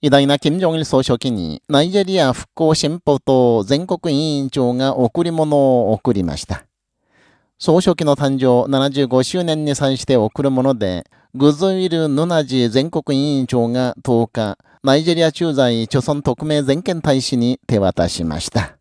偉大な金正日総書記にナイジェリア復興進歩党全国委員長が贈り物を贈りました。総書記の誕生75周年に際して贈るもので、グズウィル・ヌナジ全国委員長が10日、ナイジェリア駐在、著村特命全権大使に手渡しました。